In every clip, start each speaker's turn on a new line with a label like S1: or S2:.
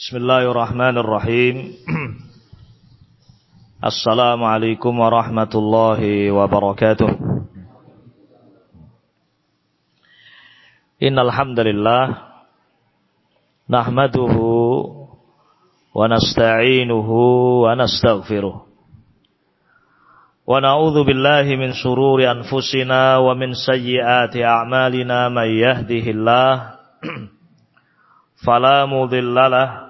S1: Bismillahirrahmanirrahim. Assalamualaikum warahmatullahi wabarakatuh. Innal hamdalillah nahmaduhu wa nasta'inuhu wa nastaghfiruh. Wa na'udzu billahi min shururi anfusina wa min sayyiati a'malina may yahdihillahu fala mudilla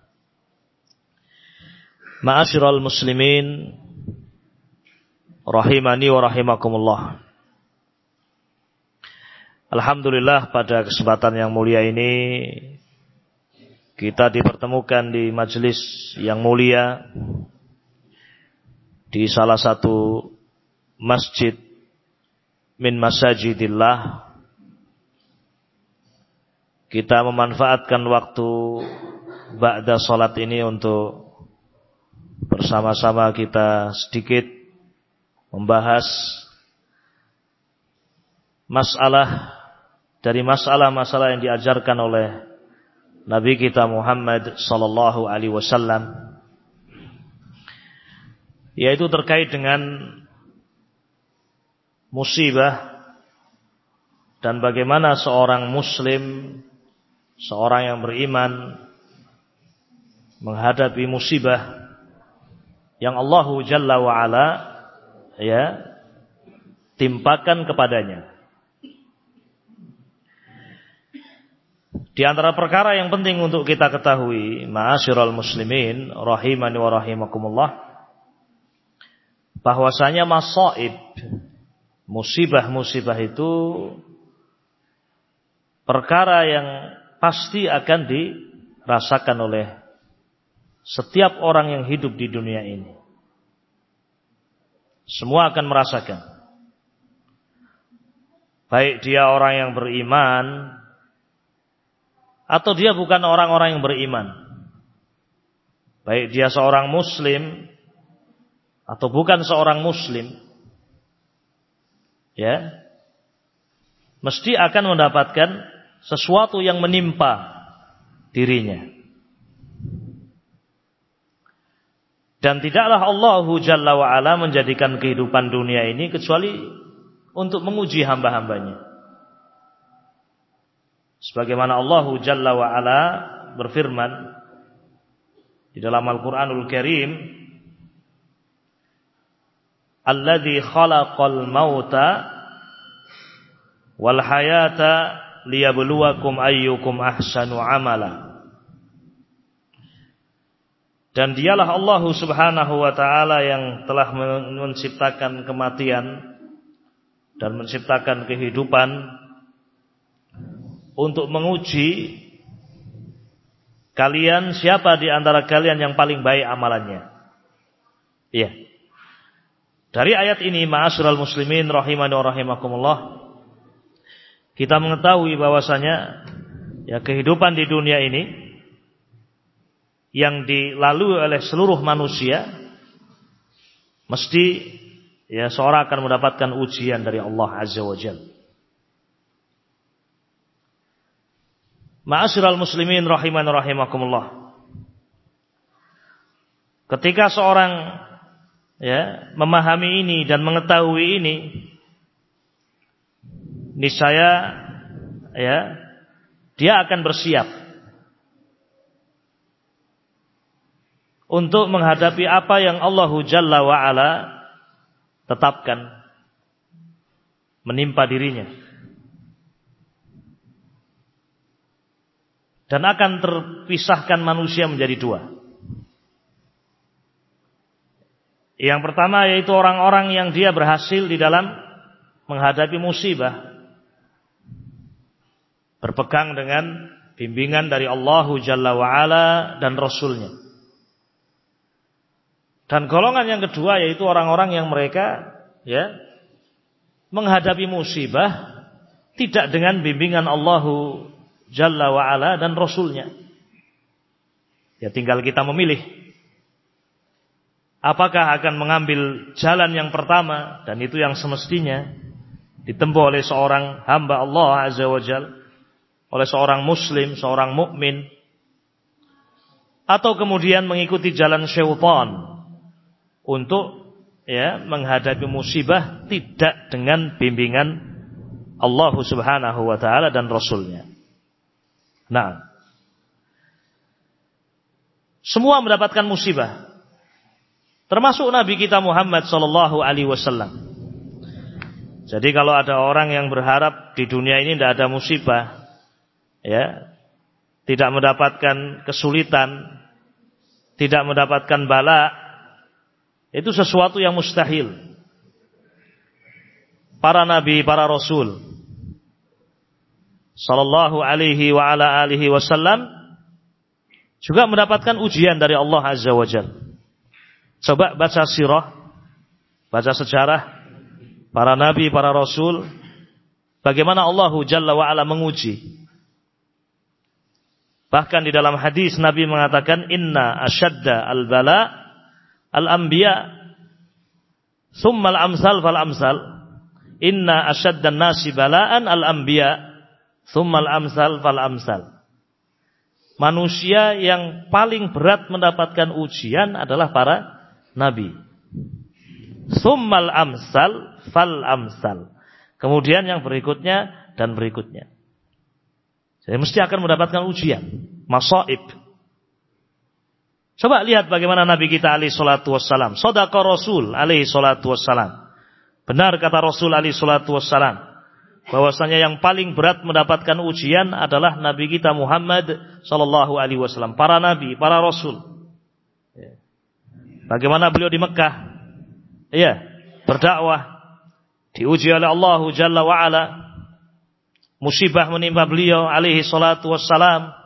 S1: Ma'asyiral muslimin rahimani wa rahimakumullah. Alhamdulillah pada kesempatan yang mulia ini kita dipertemukan di majelis yang mulia di salah satu masjid min masajidillah kita memanfaatkan waktu ba'da salat ini untuk bersama-sama kita sedikit membahas masalah dari masalah-masalah yang diajarkan oleh Nabi kita Muhammad sallallahu alaihi wasallam yaitu terkait dengan musibah dan bagaimana seorang muslim seorang yang beriman menghadapi musibah yang Allah Jalla wa ala ya timpakan kepadanya. Di antara perkara yang penting untuk kita ketahui, ma'asyiral muslimin rahimani wa rahimakumullah, bahwasanya masaib musibah-musibah itu perkara yang pasti akan dirasakan oleh setiap orang yang hidup di dunia ini. Semua akan merasakan. Baik dia orang yang beriman atau dia bukan orang-orang yang beriman. Baik dia seorang muslim atau bukan seorang muslim. Ya. Mesti akan mendapatkan sesuatu yang menimpa dirinya. Dan tidaklah Allah Jalla wa'ala menjadikan kehidupan dunia ini kecuali untuk menguji hamba-hambanya. Sebagaimana Allah Jalla wa'ala berfirman di dalam Al-Quranul Karim, Alladhi khalaqal mauta wal hayata liyabluwakum ayyukum ahsanu amala. Dan dialah Allah subhanahu wa ta'ala yang telah menciptakan kematian dan menciptakan kehidupan untuk menguji kalian siapa di antara kalian yang paling baik amalannya. Iya. Dari ayat ini ma'asyiral muslimin rahimani wa rahimakumullah kita mengetahui bahwasanya ya kehidupan di dunia ini yang dilalui oleh seluruh manusia mesti ya seorang akan mendapatkan ujian dari Allah Azza wa Jalla. Ma'asyiral muslimin rahiman rahimakumullah. Ketika seorang ya memahami ini dan mengetahui ini niscaya ya dia akan bersiap untuk menghadapi apa yang Allah Jalla wa ala tetapkan menimpa dirinya. Dan akan terpisahkan manusia menjadi dua. Yang pertama yaitu orang-orang yang dia berhasil di dalam menghadapi musibah. Berpegang dengan bimbingan dari Allah Jalla wa ala dan Rasulnya. Dan golongan yang kedua yaitu orang-orang yang mereka ya menghadapi musibah tidak dengan bimbingan Allahu Jalla wa ala dan Rasulnya. Ya tinggal kita memilih. Apakah akan mengambil jalan yang pertama dan itu yang semestinya ditempuh oleh seorang hamba Allah Azza wa Jal, oleh seorang muslim, seorang mukmin atau kemudian mengikuti jalan syaitan untuk ya menghadapi musibah tidak dengan bimbingan Allah Subhanahu wa taala dan rasulnya. Nah, semua mendapatkan musibah. Termasuk Nabi kita Muhammad sallallahu alaihi wasallam. Jadi kalau ada orang yang berharap di dunia ini tidak ada musibah, ya, tidak mendapatkan kesulitan, tidak mendapatkan bala, itu sesuatu yang mustahil. Para nabi, para rasul sallallahu alaihi wa ala alihi wasallam juga mendapatkan ujian dari Allah Azza wa Jalla. Coba baca sirah, baca sejarah para nabi, para rasul, bagaimana Allah Jalla wa ala menguji. Bahkan di dalam hadis Nabi mengatakan inna asyadda al-bala al-anbiya. Thumma al-amsal fal amsal. Inna asyadda nasi bala'an al-anbiya. Thumma al-amsal fal amsal. Manusia yang paling berat mendapatkan ujian adalah para nabi. Thumma al-amsal fal amsal. Kemudian yang berikutnya dan berikutnya. Jadi mesti akan mendapatkan ujian. Masaib Coba lihat bagaimana Nabi kita alaihi salatu wassalam. Sodaka Rasul alaihi salatu wassalam. Benar kata Rasul alaihi salatu wassalam. Bahwasanya yang paling berat mendapatkan ujian adalah Nabi kita Muhammad sallallahu alaihi wasallam. Para Nabi, para Rasul. Ya. Bagaimana beliau di Mekah? Iya, berdakwah. Diuji oleh Allah Jalla wa'ala. Musibah menimpa beliau alaihi salatu wassalam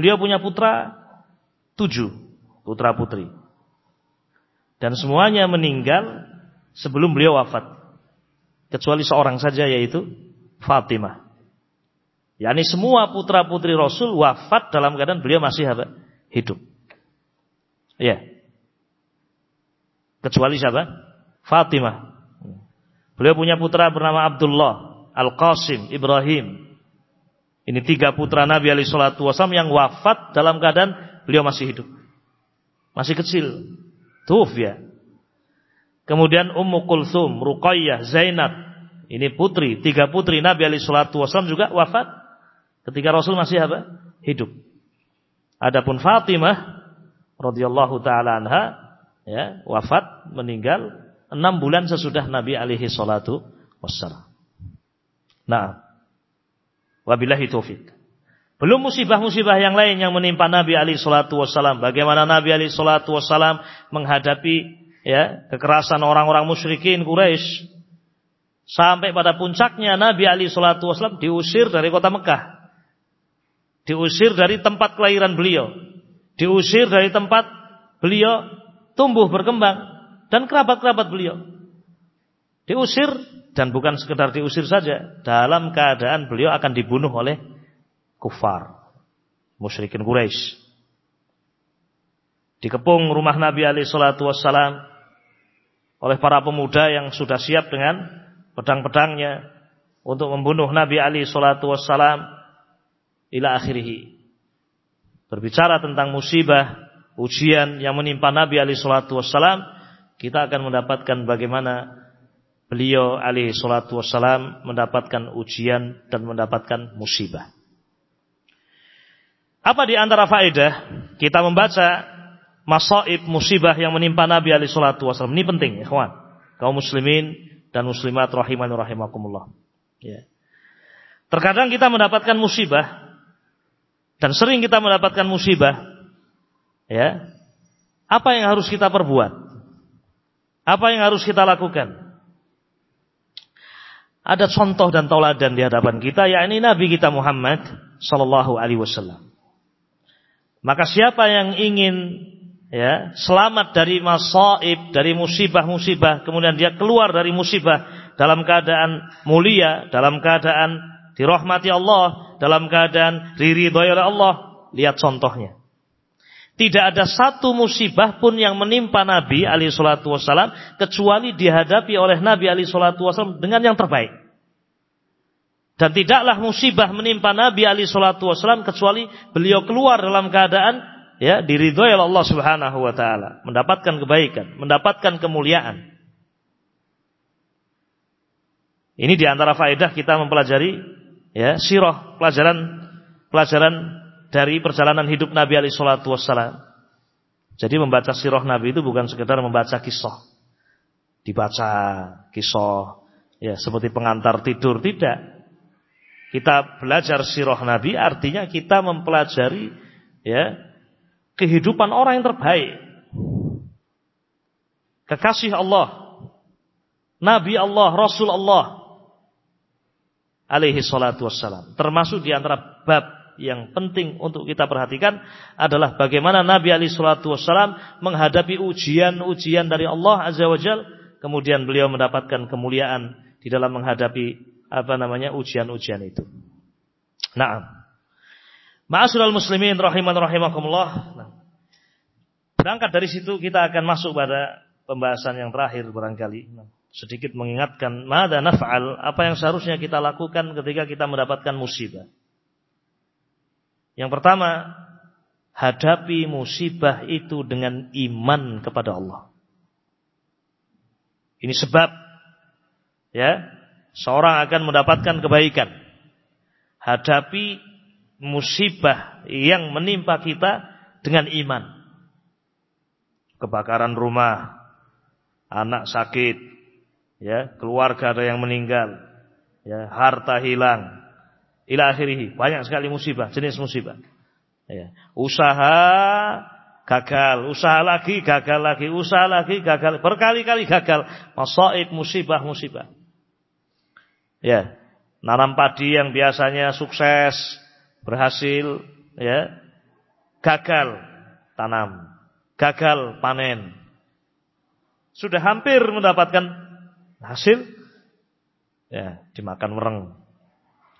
S1: Beliau punya putra tujuh putra putri. Dan semuanya meninggal sebelum beliau wafat. Kecuali seorang saja yaitu Fatimah. Yani semua putra putri Rasul wafat dalam keadaan beliau masih hidup. Iya. Kecuali siapa? Fatimah. Beliau punya putra bernama Abdullah, Al-Qasim, Ibrahim, ini tiga putra Nabi alaihi salatu wasallam yang wafat dalam keadaan beliau masih hidup. Masih kecil. Tuf ya. Kemudian Ummu Kulthum, Ruqayyah, Zainab. Ini putri, tiga putri Nabi alaihi salatu wasallam juga wafat ketika Rasul masih apa? Hidup. Adapun Fatimah radhiyallahu taala anha ya, wafat meninggal enam bulan sesudah Nabi alaihi salatu wassalam. Nah, Wabillahi taufik. Belum musibah-musibah yang lain yang menimpa Nabi Ali Shallallahu Wasallam. Bagaimana Nabi Ali Shallallahu Wasallam menghadapi ya kekerasan orang-orang musyrikin Quraisy? Sampai pada puncaknya Nabi Ali Shallallahu Wasallam diusir dari kota Mekah, diusir dari tempat kelahiran beliau, diusir dari tempat beliau tumbuh berkembang. Dan kerabat-kerabat beliau, diusir dan bukan sekedar diusir saja, dalam keadaan beliau akan dibunuh oleh kufar, musyrikin Quraisy. Dikepung rumah Nabi Ali Shallallahu Wasallam oleh para pemuda yang sudah siap dengan pedang-pedangnya untuk membunuh Nabi Ali Shallallahu Wasallam ila akhirih. Berbicara tentang musibah, ujian yang menimpa Nabi Ali Shallallahu Wasallam, kita akan mendapatkan bagaimana beliau alaihi salatu wassalam mendapatkan ujian dan mendapatkan musibah. Apa di antara faedah kita membaca masaib musibah yang menimpa Nabi alaihi salatu wassalam ini penting, ikhwan. Kaum muslimin dan muslimat rahimani rahimakumullah. Ya. Terkadang kita mendapatkan musibah dan sering kita mendapatkan musibah. Ya. Apa yang harus kita perbuat? Apa yang harus kita lakukan? Ada contoh dan tauladan di hadapan kita yakni Nabi kita Muhammad sallallahu alaihi wasallam. Maka siapa yang ingin ya selamat dari masaib, dari musibah-musibah, kemudian dia keluar dari musibah dalam keadaan mulia, dalam keadaan dirahmati Allah, dalam keadaan diridhoi oleh Allah, lihat contohnya. Tidak ada satu musibah pun yang menimpa Nabi alaihi salatu wasallam kecuali dihadapi oleh Nabi alaihi salatu wasallam dengan yang terbaik. Dan tidaklah musibah menimpa Nabi alaihi salatu wasallam kecuali beliau keluar dalam keadaan ya diridhoi oleh Allah Subhanahu wa taala, mendapatkan kebaikan, mendapatkan kemuliaan. Ini di antara faedah kita mempelajari ya sirah pelajaran pelajaran dari perjalanan hidup Nabi alaihi salatu wassalam. Jadi membaca sirah Nabi itu bukan sekedar membaca kisah. Dibaca kisah ya seperti pengantar tidur tidak. Kita belajar sirah Nabi artinya kita mempelajari ya kehidupan orang yang terbaik. Kekasih Allah, Nabi Allah, Rasul Allah alaihi salatu wassalam. Termasuk di antara bab yang penting untuk kita perhatikan adalah bagaimana Nabi Ali Shallallahu Wasallam menghadapi ujian-ujian dari Allah Azza Wajal, kemudian beliau mendapatkan kemuliaan di dalam menghadapi apa namanya ujian-ujian itu. Nah, Ma'asyiral muslimin rahiman rahimakumullah. Nah, berangkat dari situ kita akan masuk pada pembahasan yang terakhir barangkali. Nah, sedikit mengingatkan mada naf'al, apa yang seharusnya kita lakukan ketika kita mendapatkan musibah. Yang pertama, hadapi musibah itu dengan iman kepada Allah. Ini sebab ya, seorang akan mendapatkan kebaikan. Hadapi musibah yang menimpa kita dengan iman. Kebakaran rumah, anak sakit, ya, keluarga ada yang meninggal, ya, harta hilang, ila akhirih. Banyak sekali musibah, jenis musibah. Ya. Usaha gagal, usaha lagi gagal lagi, usaha lagi gagal, berkali-kali gagal. Masaib musibah musibah. Ya, nanam padi yang biasanya sukses, berhasil, ya, gagal tanam, gagal panen. Sudah hampir mendapatkan hasil, ya, dimakan mereng.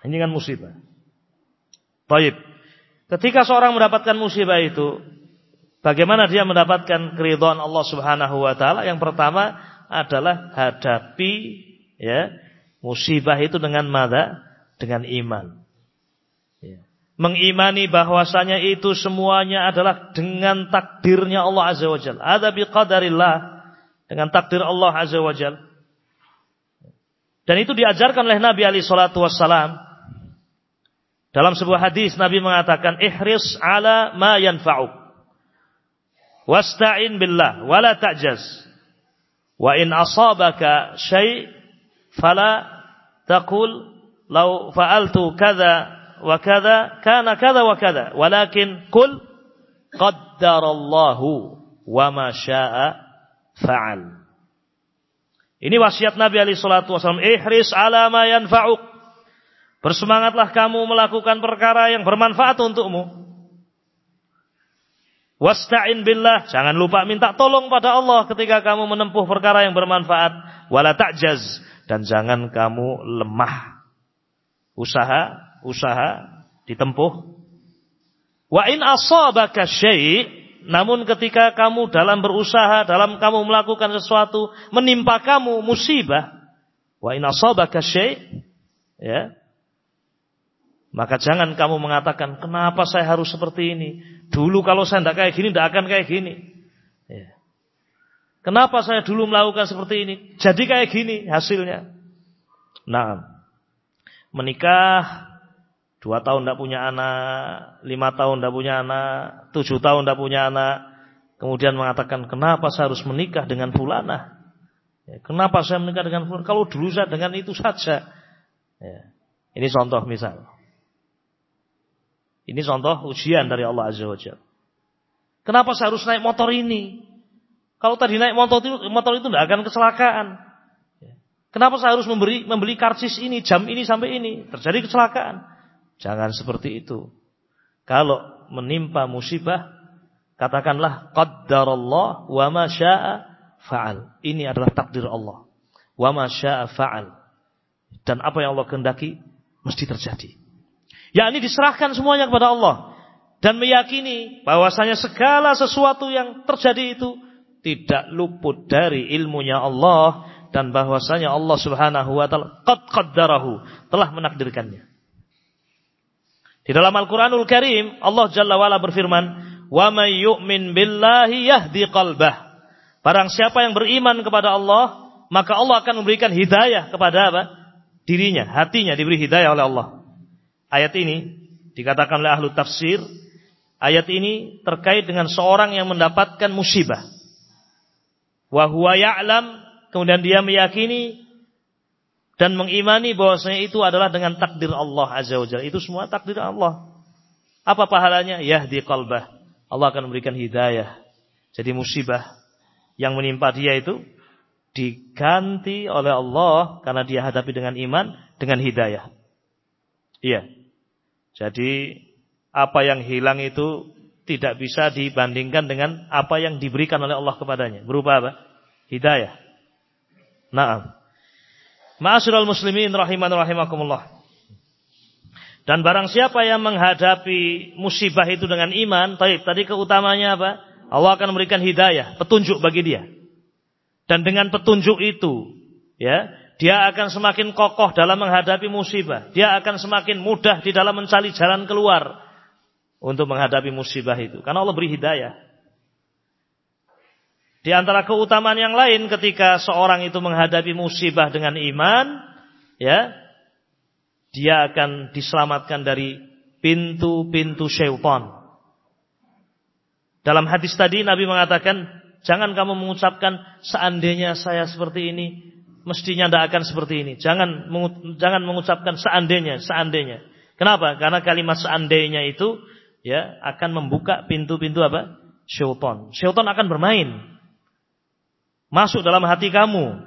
S1: Ini kan musibah. Baik. Ketika seorang mendapatkan musibah itu, bagaimana dia mendapatkan keridhaan Allah Subhanahu wa taala? Yang pertama adalah hadapi ya, musibah itu dengan mada? Dengan iman. Ya. Mengimani bahwasanya itu semuanya adalah dengan takdirnya Allah Azza wa Jalla. Ada biqadarillah dengan takdir Allah Azza wa Jalla. Dan itu diajarkan oleh Nabi Ali Shallallahu Wasallam dalam sebuah hadis Nabi mengatakan ihris ala ma yanfa'uk. Wasta'in billah wala ta'jaz. Wa in asabaka syai' fala taqul law fa'altu kadza wa kadza kana kadza wa kadza walakin qul qaddarallahu wa ma syaa fa'al. Ini wasiat Nabi alaihi salatu wasallam, ihris ala ma yanfa'uk. Bersemangatlah kamu melakukan perkara yang bermanfaat untukmu. Wasta'in billah. Jangan lupa minta tolong pada Allah ketika kamu menempuh perkara yang bermanfaat. Wala ta'jaz. Dan jangan kamu lemah. Usaha, usaha ditempuh. Wa in asabaka syai' namun ketika kamu dalam berusaha, dalam kamu melakukan sesuatu menimpa kamu musibah, wa in asabaka syai' ya, maka jangan kamu mengatakan, kenapa saya harus seperti ini? Dulu kalau saya tidak kayak gini, tidak akan kayak gini. Ya. Kenapa saya dulu melakukan seperti ini? Jadi kayak gini hasilnya. Nah, menikah dua tahun tidak punya anak, lima tahun tidak punya anak, tujuh tahun tidak punya anak, kemudian mengatakan kenapa saya harus menikah dengan fulana? Ya, kenapa saya menikah dengan fulana? Kalau dulu saya dengan itu saja. Ya. Ini contoh misal. Ini contoh ujian dari Allah Azza wa Jalla. Kenapa saya harus naik motor ini? Kalau tadi naik motor itu, motor itu tidak akan kecelakaan. Kenapa saya harus memberi membeli karcis ini, jam ini sampai ini? Terjadi kecelakaan. Jangan seperti itu. Kalau menimpa musibah, katakanlah qaddarallah wa ma syaa fa'al. Ini adalah takdir Allah. Wa ma syaa fa'al. Dan apa yang Allah kehendaki mesti terjadi. Ya ini diserahkan semuanya kepada Allah dan meyakini bahwasanya segala sesuatu yang terjadi itu tidak luput dari ilmunya Allah dan bahwasanya Allah Subhanahu wa taala qad qaddarahu telah menakdirkannya. Di dalam Al-Qur'anul Karim Allah Jalla wa'ala berfirman, "Wa may yu'min billahi yahdi qalbah." Barang siapa yang beriman kepada Allah, maka Allah akan memberikan hidayah kepada apa? Dirinya, hatinya diberi hidayah oleh Allah. Ayat ini dikatakan oleh ahlu tafsir, ayat ini terkait dengan seorang yang mendapatkan musibah. Wa huwa ya'lam, kemudian dia meyakini dan mengimani bahwasanya itu adalah dengan takdir Allah Azza wa Jalla. Itu semua takdir Allah. Apa pahalanya? Yahdi qalbah. Allah akan memberikan hidayah. Jadi musibah yang menimpa dia itu diganti oleh Allah karena dia hadapi dengan iman, dengan hidayah. Iya. Jadi apa yang hilang itu tidak bisa dibandingkan dengan apa yang diberikan oleh Allah kepadanya. Berupa apa? Hidayah. Naam. Ma'asyiral muslimin rahiman rahimakumullah. Dan barang siapa yang menghadapi musibah itu dengan iman, baik, tadi keutamanya apa? Allah akan memberikan hidayah, petunjuk bagi dia. Dan dengan petunjuk itu, ya, dia akan semakin kokoh dalam menghadapi musibah. Dia akan semakin mudah di dalam mencari jalan keluar untuk menghadapi musibah itu. Karena Allah beri hidayah. Di antara keutamaan yang lain ketika seorang itu menghadapi musibah dengan iman, ya, dia akan diselamatkan dari pintu-pintu syaitan. Dalam hadis tadi Nabi mengatakan, jangan kamu mengucapkan seandainya saya seperti ini, mestinya tidak akan seperti ini. Jangan jangan mengucapkan seandainya, seandainya. Kenapa? Karena kalimat seandainya itu ya akan membuka pintu-pintu apa? Syaitan. Syaitan akan bermain masuk dalam hati kamu.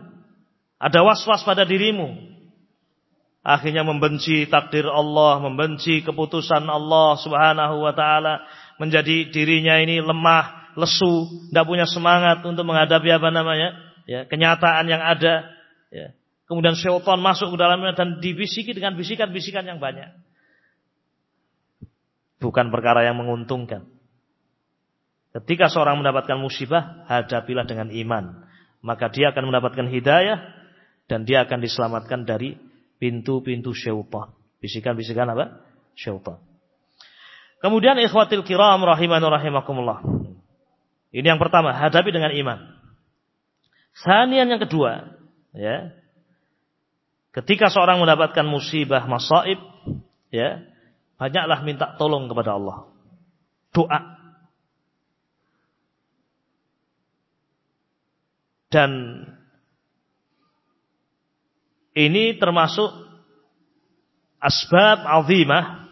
S1: Ada was-was pada dirimu. Akhirnya membenci takdir Allah, membenci keputusan Allah Subhanahu wa taala, menjadi dirinya ini lemah, lesu, tidak punya semangat untuk menghadapi apa namanya? ya, kenyataan yang ada, ya. Kemudian syaitan masuk ke dalamnya dan dibisiki dengan bisikan-bisikan yang banyak. Bukan perkara yang menguntungkan. Ketika seorang mendapatkan musibah, hadapilah dengan iman maka dia akan mendapatkan hidayah dan dia akan diselamatkan dari pintu-pintu syaitan. Bisikan-bisikan apa? Syaitan. Kemudian ikhwatil kiram rahimanu rahimakumullah. Ini yang pertama, hadapi dengan iman. Sanian yang kedua, ya. Ketika seorang mendapatkan musibah, masaib, ya, banyaklah minta tolong kepada Allah. Doa Dan ini termasuk asbab azimah,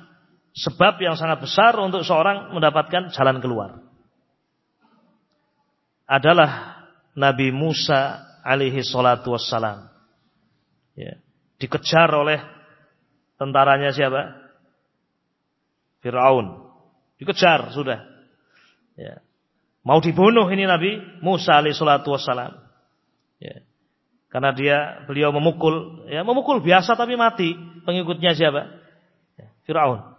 S1: sebab yang sangat besar untuk seorang mendapatkan jalan keluar. Adalah Nabi Musa alaihi salatu wassalam. Ya, dikejar oleh tentaranya siapa? Fir'aun. Dikejar sudah. Ya. Mau dibunuh ini Nabi Musa alaihi salatu wassalam. Ya. Karena dia beliau memukul, ya memukul biasa tapi mati pengikutnya siapa? Ya, Firaun.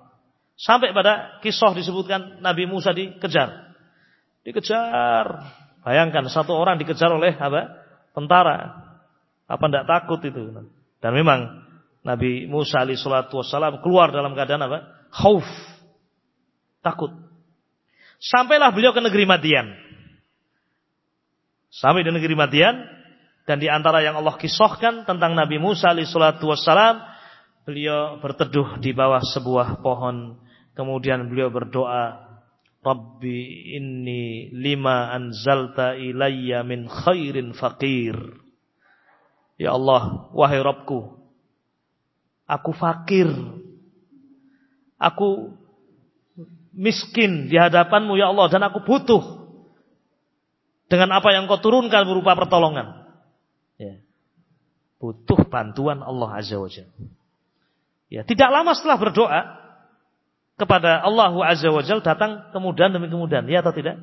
S1: Sampai pada kisah disebutkan Nabi Musa dikejar. Dikejar. Bayangkan satu orang dikejar oleh apa? Tentara. Apa tidak takut itu? Dan memang Nabi Musa alaihissalatu wassalam keluar dalam keadaan apa? Khauf. Takut. Sampailah beliau ke negeri Madian. Sampai di negeri Madian, dan di antara yang Allah kisahkan tentang Nabi Musa alaihissalatu wassalam, beliau berteduh di bawah sebuah pohon. Kemudian beliau berdoa, Rabbi inni lima anzalta ilayya min khairin faqir. Ya Allah, wahai Rabbku, aku fakir. Aku miskin di hadapanmu ya Allah dan aku butuh dengan apa yang kau turunkan berupa pertolongan. Ya. Butuh bantuan Allah Azza wa Jalla. Ya, tidak lama setelah berdoa, kepada Allah Azza wa Jal datang kemudian demi kemudian, ya atau tidak?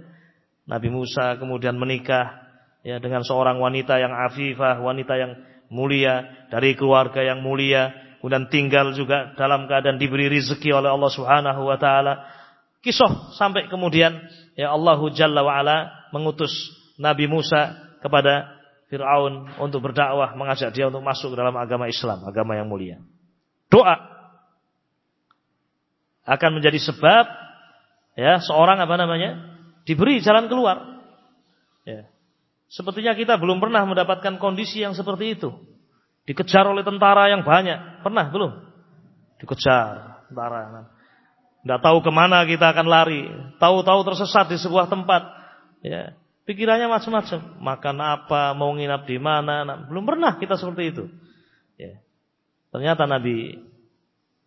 S1: Nabi Musa kemudian menikah ya dengan seorang wanita yang afifah, wanita yang mulia dari keluarga yang mulia, kemudian tinggal juga dalam keadaan diberi rezeki oleh Allah Subhanahu wa taala. Kisah sampai kemudian ya Allahu Jalla wa ala mengutus Nabi Musa kepada Fir'aun untuk berdakwah, mengajak dia untuk masuk dalam agama Islam, agama yang mulia. Doa akan menjadi sebab ya seorang apa namanya diberi jalan keluar. Ya. Sepertinya kita belum pernah mendapatkan kondisi yang seperti itu. Dikejar oleh tentara yang banyak. Pernah belum? Dikejar tentara. Tidak tahu ke mana kita akan lari. Tahu-tahu tersesat di sebuah tempat. Ya. Pikirannya macam-macam. Makan apa, mau nginap di mana. Nah, belum pernah kita seperti itu. Ya. Ternyata Nabi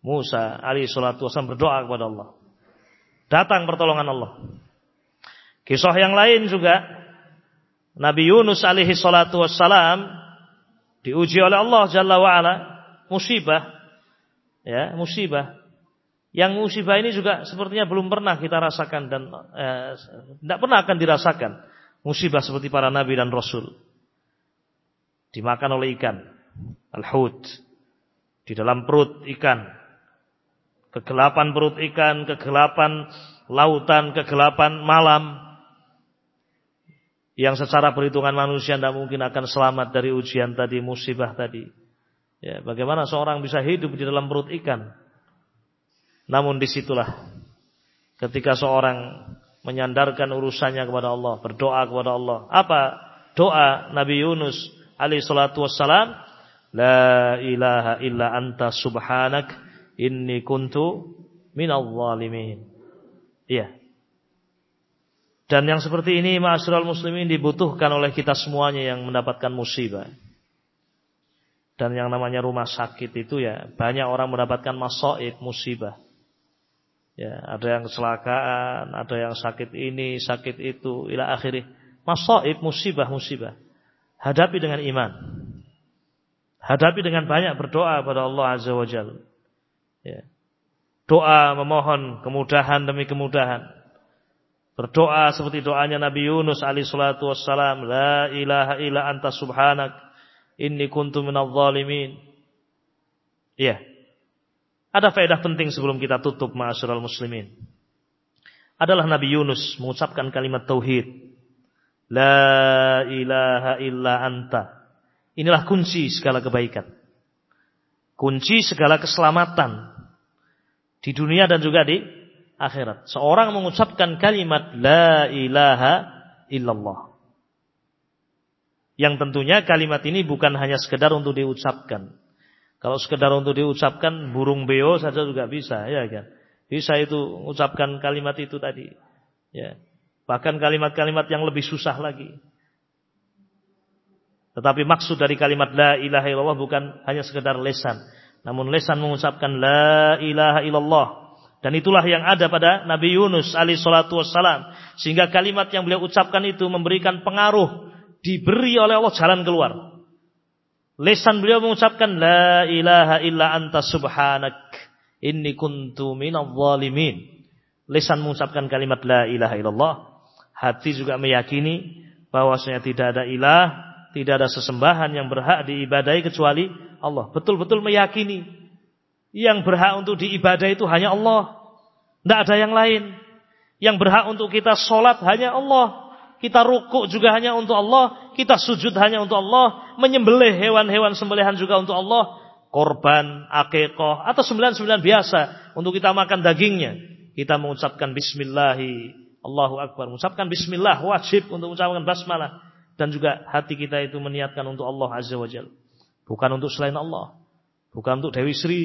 S1: Musa alaihi salatu wasallam berdoa kepada Allah. Datang pertolongan Allah. Kisah yang lain juga Nabi Yunus alaihi salatu wassalam diuji oleh Allah Jalla wa ala musibah. Ya musibah. Yang musibah ini juga sepertinya belum pernah kita rasakan dan eh, tidak pernah akan dirasakan. Musibah seperti para nabi dan rasul. Dimakan oleh ikan al-hut di dalam perut ikan Kegelapan perut ikan, kegelapan lautan, kegelapan malam. Yang secara perhitungan manusia tidak mungkin akan selamat dari ujian tadi, musibah tadi. Ya, bagaimana seorang bisa hidup di dalam perut ikan? Namun di situlah ketika seorang menyandarkan urusannya kepada Allah, berdoa kepada Allah. Apa doa Nabi Yunus alaihi salatu wassalam? La ilaha illa anta subhanak inni kuntu minal zalimin. Iya. Dan yang seperti ini ma'asyiral muslimin dibutuhkan oleh kita semuanya yang mendapatkan musibah. Dan yang namanya rumah sakit itu ya banyak orang mendapatkan masaib musibah. Ya, ada yang kecelakaan, ada yang sakit ini, sakit itu, ila akhirih. Masaib, musibah, musibah. Hadapi dengan iman. Hadapi dengan banyak berdoa kepada Allah Azza wa Jalla. Ya. Doa memohon kemudahan demi kemudahan. Berdoa seperti doanya Nabi Yunus alaihi salatu wassalam, la ilaha illa anta subhanak inni kuntu minadh zalimin. Iya. Ada faedah penting sebelum kita tutup ma'asyiral muslimin. Adalah Nabi Yunus mengucapkan kalimat tauhid. La ilaha illa anta. Inilah kunci segala kebaikan. Kunci segala keselamatan di dunia dan juga di akhirat. Seorang mengucapkan kalimat la ilaha illallah. Yang tentunya kalimat ini bukan hanya sekedar untuk diucapkan. Kalau sekedar untuk diucapkan burung beo saja juga bisa, ya kan? Bisa itu ucapkan kalimat itu tadi. Ya. Bahkan kalimat-kalimat yang lebih susah lagi. Tetapi maksud dari kalimat la ilaha illallah bukan hanya sekedar lesan, namun lesan mengucapkan la ilaha illallah. Dan itulah yang ada pada Nabi Yunus alaihi salatu wassalam. Sehingga kalimat yang beliau ucapkan itu memberikan pengaruh. Diberi oleh Allah jalan keluar. Lesan beliau mengucapkan la ilaha illa anta subhanak. Inni kuntu minal zalimin. Lesan mengucapkan kalimat la ilaha illallah. Hati juga meyakini bahwasanya tidak ada ilah, tidak ada sesembahan yang berhak diibadai kecuali Allah. Betul-betul meyakini yang berhak untuk diibadah itu hanya Allah. Tidak ada yang lain. Yang berhak untuk kita sholat hanya Allah. Kita rukuk juga hanya untuk Allah. Kita sujud hanya untuk Allah. Menyembelih hewan-hewan sembelihan juga untuk Allah. Korban, akikoh, atau sembilan-sembilan biasa. Untuk kita makan dagingnya. Kita mengucapkan bismillahi. Allahu Akbar. Mengucapkan bismillah wajib untuk mengucapkan basmalah. Dan juga hati kita itu meniatkan untuk Allah Azza wa Jalla. Bukan untuk selain Allah. Bukan untuk Dewi Sri.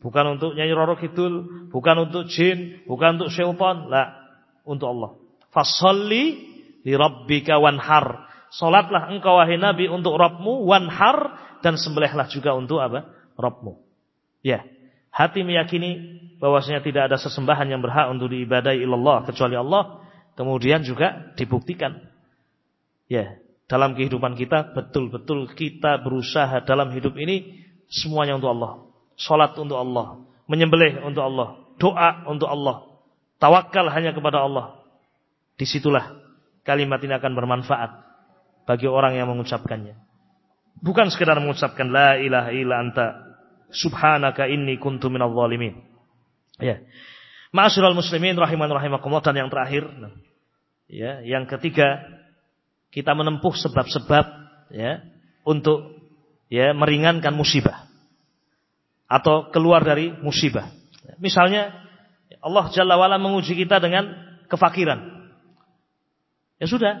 S1: Bukan untuk Nyai Roro Kidul. Bukan untuk jin. Bukan untuk syaitan. Lah. Untuk Allah. Fasalli li rabbika wanhar. Salatlah engkau wahai Nabi untuk Rabbmu. Wanhar. Dan sembelihlah juga untuk apa? Rabbmu. Ya. Hati meyakini bahwasanya tidak ada sesembahan yang berhak untuk diibadai ilallah kecuali Allah. Kemudian juga dibuktikan. Ya, dalam kehidupan kita betul-betul kita berusaha dalam hidup ini semuanya untuk Allah. Salat untuk Allah, menyembelih untuk Allah, doa untuk Allah, tawakal hanya kepada Allah. Di situlah kalimat ini akan bermanfaat bagi orang yang mengucapkannya. Bukan sekedar mengucapkan la ilaha illa anta subhanaka inni kuntu minadh dhalimin. Ya. Ma'asyiral muslimin rahiman rahimakumullah dan yang terakhir ya, yang ketiga kita menempuh sebab-sebab ya untuk ya meringankan musibah atau keluar dari musibah. Misalnya Allah Jalla wa'ala menguji kita dengan kefakiran. Ya sudah.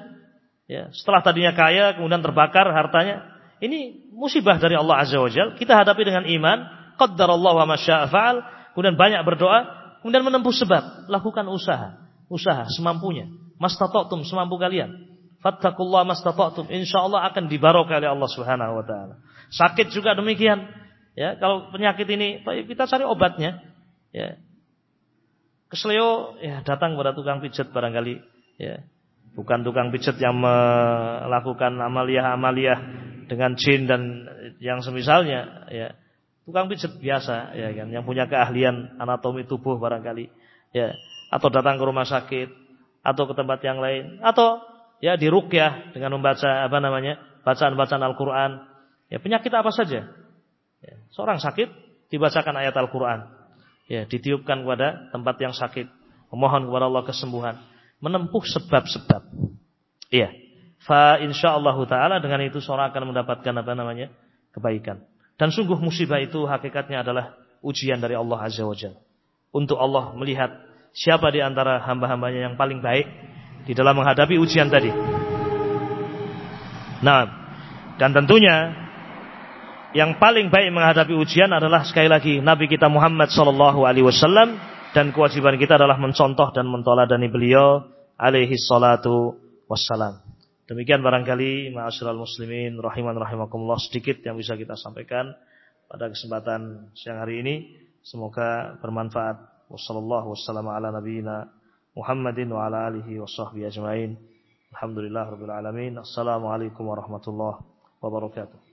S1: Ya, setelah tadinya kaya kemudian terbakar hartanya, ini musibah dari Allah Azza wa Jalla. Kita hadapi dengan iman, qaddarallahu wa masya'a fa'al, kemudian banyak berdoa, kemudian menempuh sebab, lakukan usaha, usaha semampunya. Mastata'tum semampu kalian. Fattakullah mastata'tum, insyaallah akan dibarokah oleh Allah Subhanahu wa taala. Sakit juga demikian. Ya, kalau penyakit ini kita cari obatnya. Ya. Kesleo ya datang pada tukang pijat barangkali ya bukan tukang pijat yang melakukan amaliah-amaliah dengan jin dan yang semisalnya ya tukang pijat biasa ya kan yang punya keahlian anatomi tubuh barangkali ya atau datang ke rumah sakit atau ke tempat yang lain atau ya diruqyah dengan membaca apa namanya bacaan-bacaan Al-Qur'an ya penyakit apa saja ya, seorang sakit dibacakan ayat Al-Qur'an ya ditiupkan kepada tempat yang sakit memohon kepada Allah kesembuhan menempuh sebab-sebab. Iya. Fa insyaallah taala dengan itu seorang akan mendapatkan apa namanya? kebaikan. Dan sungguh musibah itu hakikatnya adalah ujian dari Allah Azza wa Jalla. Untuk Allah melihat siapa di antara hamba-hambanya yang paling baik di dalam menghadapi ujian tadi. Nah, dan tentunya yang paling baik menghadapi ujian adalah sekali lagi Nabi kita Muhammad sallallahu alaihi wasallam dan kewajiban kita adalah mencontoh dan mentoladani beliau alaihi salatu wassalam. Demikian barangkali ma'asyiral muslimin rahiman rahimakumullah sedikit yang bisa kita sampaikan pada kesempatan siang hari ini. Semoga bermanfaat. Wassallallahu wassalamu ala nabiyyina Muhammadin wa ala alihi wa sahbihi ajmain. Alhamdulillah rabbil alamin. Assalamualaikum warahmatullahi wabarakatuh.